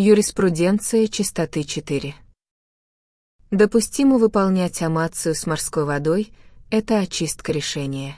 Юриспруденция чистоты 4. Допустимо выполнять амацию с морской водой – это очистка решения.